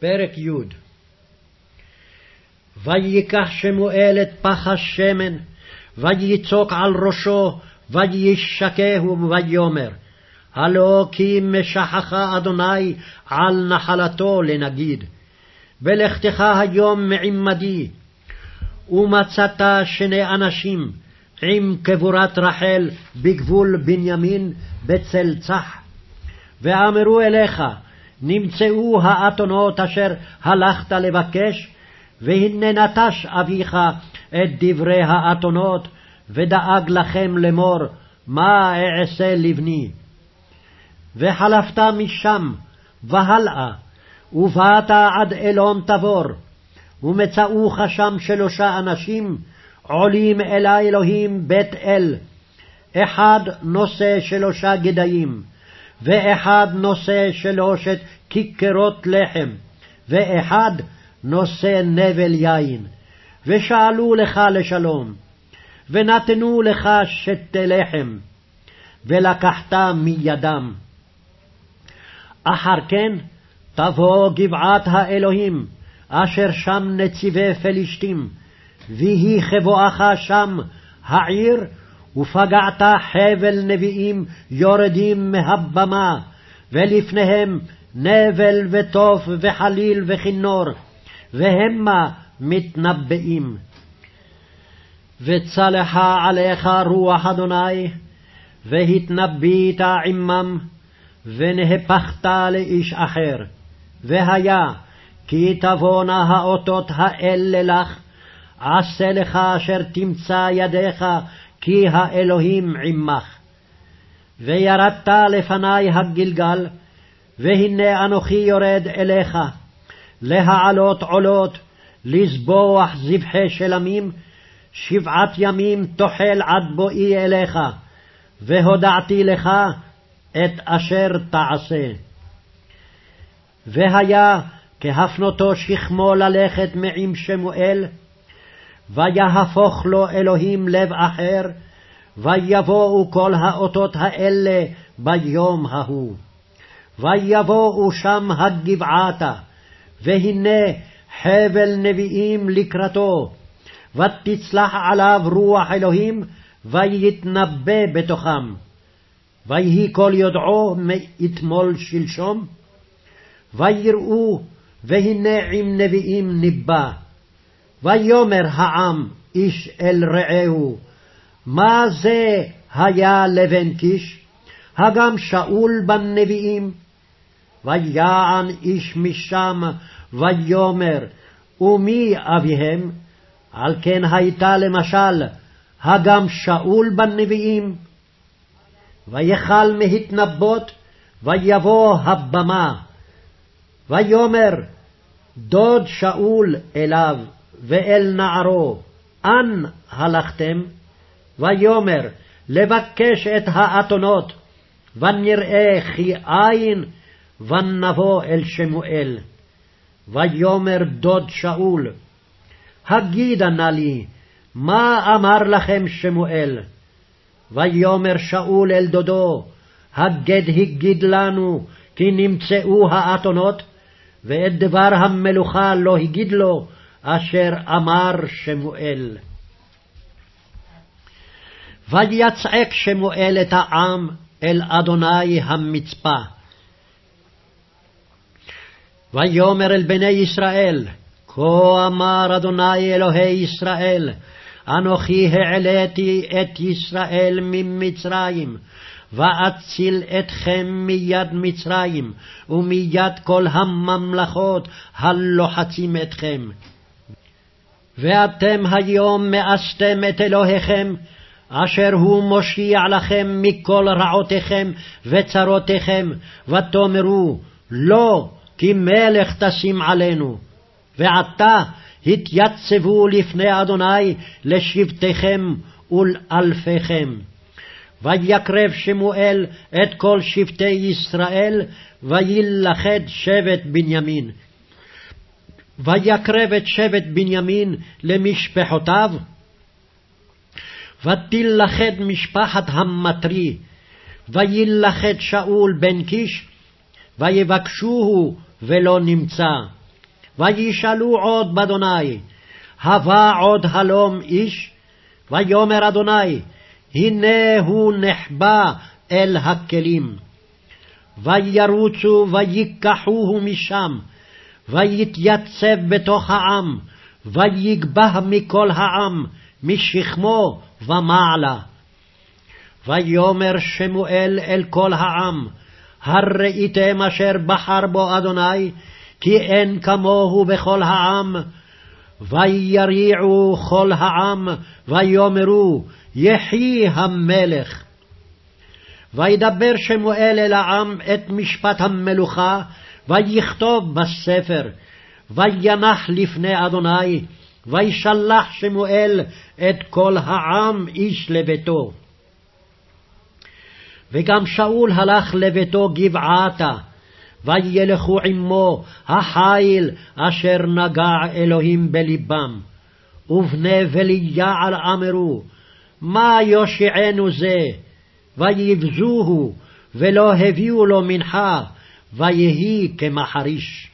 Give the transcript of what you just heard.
פרק י. ויקח שמואל את פח השמן, ויצוק על ראשו, וישקהו, ויאמר, הלא כי משחך אדוני על נחלתו לנגיד, ולכתך היום מעמדי, ומצאת שני אנשים עם קבורת רחל בגבול בנימין בצל צח. ואמרו אליך, נמצאו האתונות אשר הלכת לבקש, והנה נטש אביך את דברי האתונות, ודאג לכם לאמור, מה אעשה לבני? וחלפת משם, והלאה, ובאת עד אלון תבור, ומצאוך שם שלושה אנשים, עולים אל האלוהים בית אל, אחד נושא שלושה גדיים, ואחד נושא שלושת כיכרות לחם, ואחד נושא נבל יין, ושאלו לך לשלום, ונתנו לך שתי לחם, ולקחת מידם. אחר כן תבוא גבעת האלוהים, אשר שם נציבי פלישתים, ויהי כבואך שם העיר, ופגעת חבל נביאים יורדים מהבמה, ולפניהם נבל ותוף וחליל וכינור, והמה מתנבאים. וצלחה עליך רוח אדוני, והתנבאת עמם, ונהפכת לאיש אחר. והיה, כי תבואנה האותות האלה לך, עשה לך אשר תמצא ידיך, כי האלוהים עמך. וירדת לפני הגלגל, והנה אנוכי יורד אליך, להעלות עולות, לזבוח זבחי שלמים, שבעת ימים תאכל עד בואי אליך, והודעתי לך את אשר תעשה. והיה כהפנותו שכמו ללכת מעם שמואל, ויהפוך לו אלוהים לב אחר, ויבואו כל האותות האלה ביום ההוא. ויבואו שם הגבעתה, והנה חבל נביאים לקראתו, ותצלח עליו רוח אלוהים, ויתנבא בתוכם. ויהי כל יודעו מאתמול שלשום, ויראו, והנה עם נביאים ניבא. ויאמר העם איש אל רעהו, מה זה היה לבן קיש? הגם שאול בנביאים? ויען איש משם, ויאמר, ומי אביהם? על כן הייתה למשל, הגם שאול בנביאים? ויכל מהתנבות, ויבוא הבמה. ויאמר, דוד שאול אליו, ואל נערו, אן הלכתם? ויאמר, לבקש את האתונות, ונראה כי אין, ונבוא אל שמואל. ויאמר דוד שאול, הגידה נא לי, מה אמר לכם שמואל? ויאמר שאול אל דודו, הגד הגיד לנו, כי נמצאו האתונות, ואת דבר המלוכה לא הגיד לו, אשר אמר שמואל. ויצעק שמואל את העם אל אדוני המצפה. ויאמר אל בני ישראל, כה אמר אדוני אלוהי ישראל, אנוכי העליתי את ישראל ממצרים, ואציל אתכם מיד מצרים, ומיד כל הממלכות הלוחצים אתכם. ואתם היום מאסתם את אלוהיכם, אשר הוא מושיע לכם מכל רעותיכם וצרותיכם, ותאמרו, לא, כי מלך תשים עלינו. ועתה התייצבו לפני אדוני לשבטיכם ולאלפיכם. ויקרב שמואל את כל שבטי ישראל, וילכד שבט בנימין. ויקרב את שבט בנימין למשפחותיו, ותילכד משפחת המטרי, וילכד שאול בן קיש, ויבקשוהו ולא נמצא. וישאלו עוד באדוני, הבא עוד הלום איש? ויאמר אדוני, הנה הוא נחבא אל הכלים. וירוצו ויקחוהו משם, ויתייצב בתוך העם, ויגבה מכל העם, משכמו ומעלה. ויאמר שמואל אל כל העם, הראיתם אשר בחר בו אדוני, כי אין כמוהו בכל העם. ויריעו כל העם, ויאמרו, יחי המלך. וידבר שמואל אל העם את משפט המלוכה, ויכתוב בספר, וינח לפני אדוני, וישלח שמואל את כל העם איש לביתו. וגם שאול הלך לביתו גבעתה, וילכו עמו החיל אשר נגע אלוהים בלבם. ובני בליעל אמרו, מה יושיענו זה? ויבזוהו, ולא הביאו לו מנחה, ויהי כמחריש.